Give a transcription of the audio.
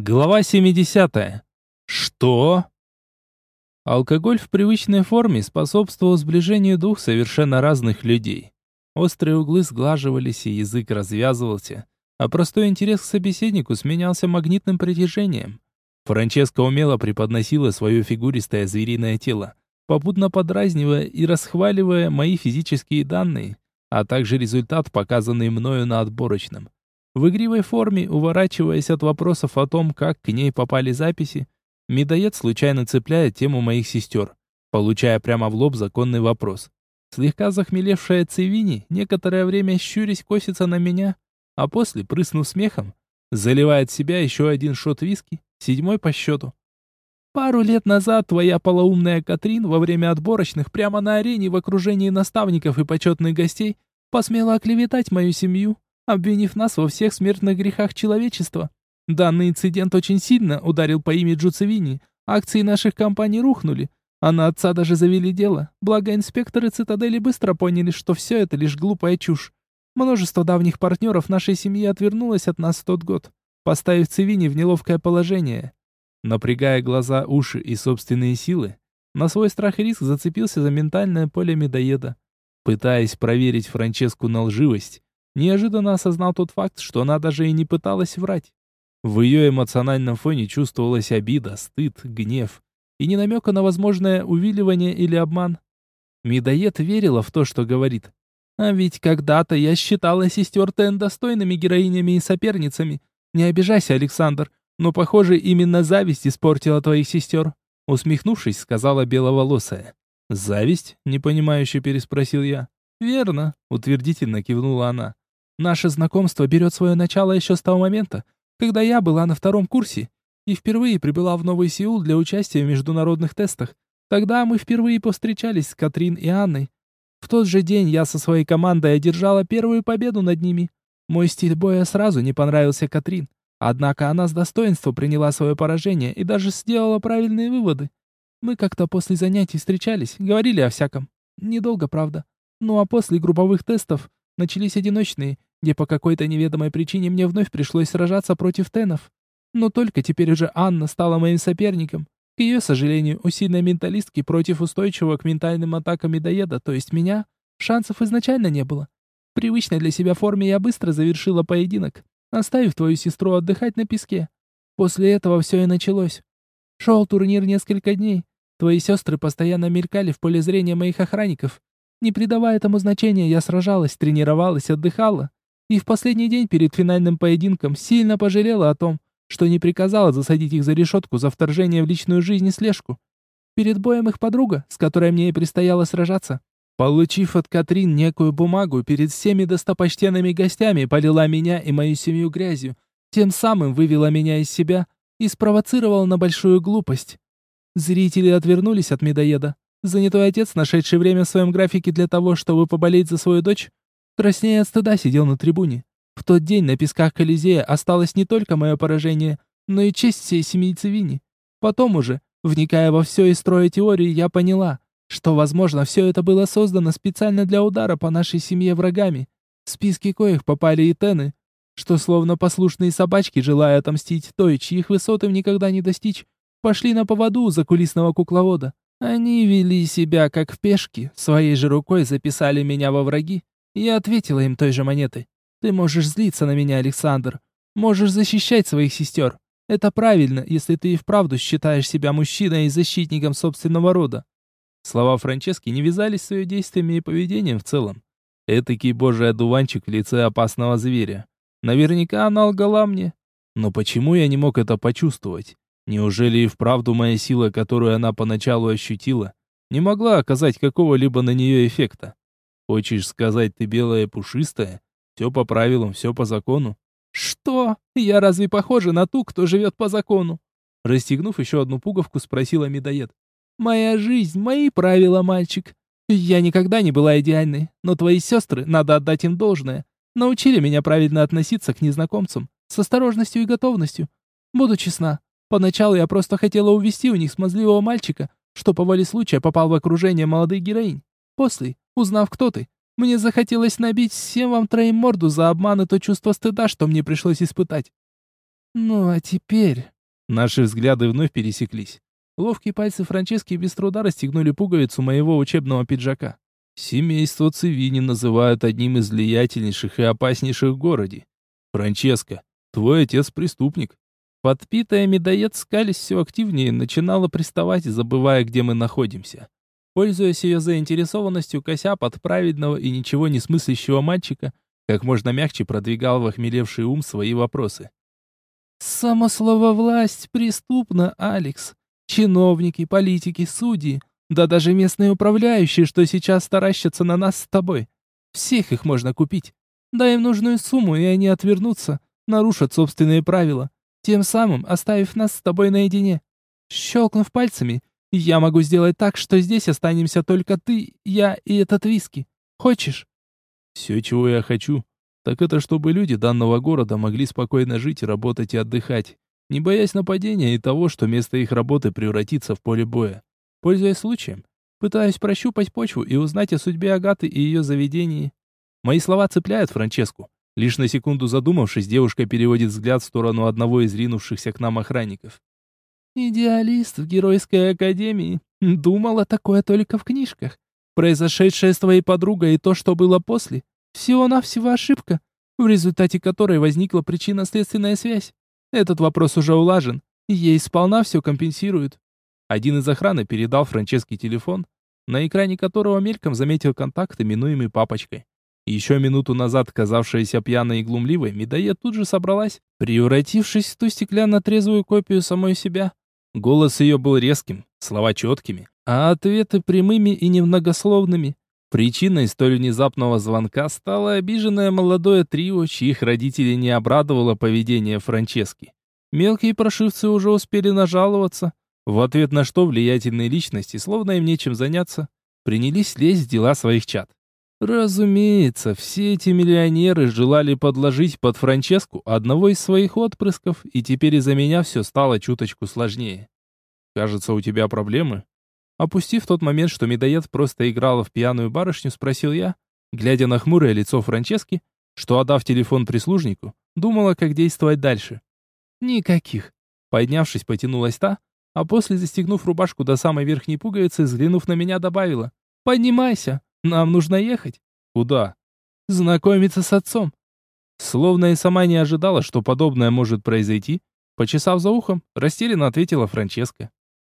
Глава 70. Что? Алкоголь в привычной форме способствовал сближению двух совершенно разных людей. Острые углы сглаживались и язык развязывался, а простой интерес к собеседнику сменялся магнитным притяжением. Франческа умело преподносила свое фигуристое звериное тело, попутно подразнивая и расхваливая мои физические данные, а также результат, показанный мною на отборочном. В игривой форме, уворачиваясь от вопросов о том, как к ней попали записи, медоед случайно цепляет тему моих сестер, получая прямо в лоб законный вопрос. Слегка захмелевшая Цивини некоторое время щурясь косится на меня, а после, прыснув смехом, заливает в себя еще один шот виски, седьмой по счету. Пару лет назад твоя полоумная Катрин во время отборочных прямо на арене в окружении наставников и почетных гостей посмела оклеветать мою семью, обвинив нас во всех смертных грехах человечества. Данный инцидент очень сильно ударил по имиджу Цивини. Акции наших компаний рухнули, а на отца даже завели дело. Благо инспекторы цитадели быстро поняли, что все это лишь глупая чушь. Множество давних партнеров нашей семьи отвернулось от нас в тот год, поставив Цивини в неловкое положение. Напрягая глаза, уши и собственные силы, на свой страх и риск зацепился за ментальное поле медоеда. Пытаясь проверить Франческу на лживость, неожиданно осознал тот факт, что она даже и не пыталась врать. В ее эмоциональном фоне чувствовалась обида, стыд, гнев и не намека на возможное увиливание или обман. Медоед верила в то, что говорит. А ведь когда-то я считала сестер Тен достойными героинями и соперницами. Не обижайся, Александр, но, похоже, именно зависть испортила твоих сестер. Усмехнувшись, сказала беловолосая. «Зависть?» — непонимающе переспросил я. «Верно», — утвердительно кивнула она. Наше знакомство берет свое начало еще с того момента, когда я была на втором курсе и впервые прибыла в Новый Сеул для участия в международных тестах. Тогда мы впервые повстречались с Катрин и Анной. В тот же день я со своей командой одержала первую победу над ними. Мой стиль боя сразу не понравился Катрин. Однако она с достоинством приняла свое поражение и даже сделала правильные выводы. Мы как-то после занятий встречались, говорили о всяком. Недолго, правда. Ну а после групповых тестов начались одиночные, где по какой-то неведомой причине мне вновь пришлось сражаться против тенов. Но только теперь уже Анна стала моим соперником. К ее сожалению, у сильной менталистки против устойчивого к ментальным атакам медоеда, то есть меня, шансов изначально не было. В привычной для себя форме я быстро завершила поединок, оставив твою сестру отдыхать на песке. После этого все и началось. Шел турнир несколько дней. Твои сестры постоянно мелькали в поле зрения моих охранников. Не придавая этому значения, я сражалась, тренировалась, отдыхала и в последний день перед финальным поединком сильно пожалела о том, что не приказала засадить их за решетку за вторжение в личную жизнь и слежку. Перед боем их подруга, с которой мне и предстояло сражаться, получив от Катрин некую бумагу, перед всеми достопочтенными гостями полила меня и мою семью грязью, тем самым вывела меня из себя и спровоцировала на большую глупость. Зрители отвернулись от медоеда. Занятой отец, нашедший время в своем графике для того, чтобы поболеть за свою дочь, Краснея от стыда сидел на трибуне. В тот день на песках Колизея осталось не только мое поражение, но и честь всей семьи Цивини. Потом уже, вникая во все и строя теории, я поняла, что, возможно, все это было создано специально для удара по нашей семье врагами, в списки коих попали и тены, что словно послушные собачки, желая отомстить той, чьих высот им никогда не достичь, пошли на поводу у закулисного кукловода. Они вели себя как в пешки, своей же рукой записали меня во враги, я ответила им той же монетой. «Ты можешь злиться на меня, Александр. Можешь защищать своих сестер. Это правильно, если ты и вправду считаешь себя мужчиной и защитником собственного рода». Слова Франчески не вязались с ее действиями и поведением в целом. Этакий божий одуванчик в лице опасного зверя. Наверняка она лгала мне. Но почему я не мог это почувствовать? Неужели и вправду моя сила, которую она поначалу ощутила, не могла оказать какого-либо на нее эффекта? Хочешь сказать, ты белая пушистая? Все по правилам, все по закону. Что? Я разве похожа на ту, кто живет по закону? Расстегнув еще одну пуговку, спросила медоед. Моя жизнь, мои правила, мальчик. Я никогда не была идеальной, но твои сестры, надо отдать им должное, научили меня правильно относиться к незнакомцам, с осторожностью и готовностью. Буду честна, поначалу я просто хотела увести у них смазливого мальчика, что по воле случая попал в окружение молодых героинь. После, узнав, кто ты, мне захотелось набить всем вам троим морду за обман и то чувство стыда, что мне пришлось испытать. Ну а теперь... Наши взгляды вновь пересеклись. Ловкие пальцы Франчески без труда расстегнули пуговицу моего учебного пиджака. Семейство Цивини называют одним из влиятельнейших и опаснейших в городе. Франческо, твой отец преступник. Подпитая медоед скались все активнее, начинала приставать, забывая, где мы находимся. Пользуясь ее заинтересованностью, кося под праведного и ничего не смыслящего мальчика, как можно мягче продвигал в охмелевший ум свои вопросы. «Само слово «власть» преступно, Алекс. Чиновники, политики, судьи, да даже местные управляющие, что сейчас таращатся на нас с тобой. Всех их можно купить. Дай им нужную сумму, и они отвернутся, нарушат собственные правила, тем самым оставив нас с тобой наедине. Щелкнув пальцами, я могу сделать так, что здесь останемся только ты, я и этот виски. Хочешь? Все, чего я хочу, так это чтобы люди данного города могли спокойно жить, работать и отдыхать, не боясь нападения и того, что место их работы превратится в поле боя. Пользуясь случаем, пытаюсь прощупать почву и узнать о судьбе Агаты и ее заведении. Мои слова цепляют Франческу. Лишь на секунду задумавшись, девушка переводит взгляд в сторону одного из ринувшихся к нам охранников. «Идеалист в Геройской Академии. Думала такое только в книжках. Произошедшее с твоей подругой и то, что было после, всего-навсего ошибка, в результате которой возникла причинно-следственная связь. Этот вопрос уже улажен, ей сполна все компенсируют. Один из охраны передал Франческе телефон, на экране которого мельком заметил контакт, именуемый папочкой. Еще минуту назад казавшаяся пьяной и глумливой, медоед тут же собралась, превратившись в ту стеклянно-трезвую копию самой себя. Голос ее был резким, слова четкими, а ответы прямыми и немногословными. Причиной столь внезапного звонка стало обиженное молодое трио, чьих родителей не обрадовало поведение Франчески. Мелкие прошивцы уже успели нажаловаться, в ответ на что влиятельные личности, словно им нечем заняться, принялись лезть в дела своих чад. Разумеется, все эти миллионеры желали подложить под Франческу одного из своих отпрысков, и теперь из-за меня все стало чуточку сложнее. «Кажется, у тебя проблемы?» Опустив тот момент, что медоед просто играла в пьяную барышню, спросил я, глядя на хмурое лицо Франчески, что, отдав телефон прислужнику, думала, как действовать дальше. «Никаких». Поднявшись, потянулась та, а после, застегнув рубашку до самой верхней пуговицы, взглянув на меня, добавила. «Поднимайся, нам нужно ехать». «Куда?» «Знакомиться с отцом». Словно и сама не ожидала, что подобное может произойти, почесав за ухом, растерянно ответила Франческа.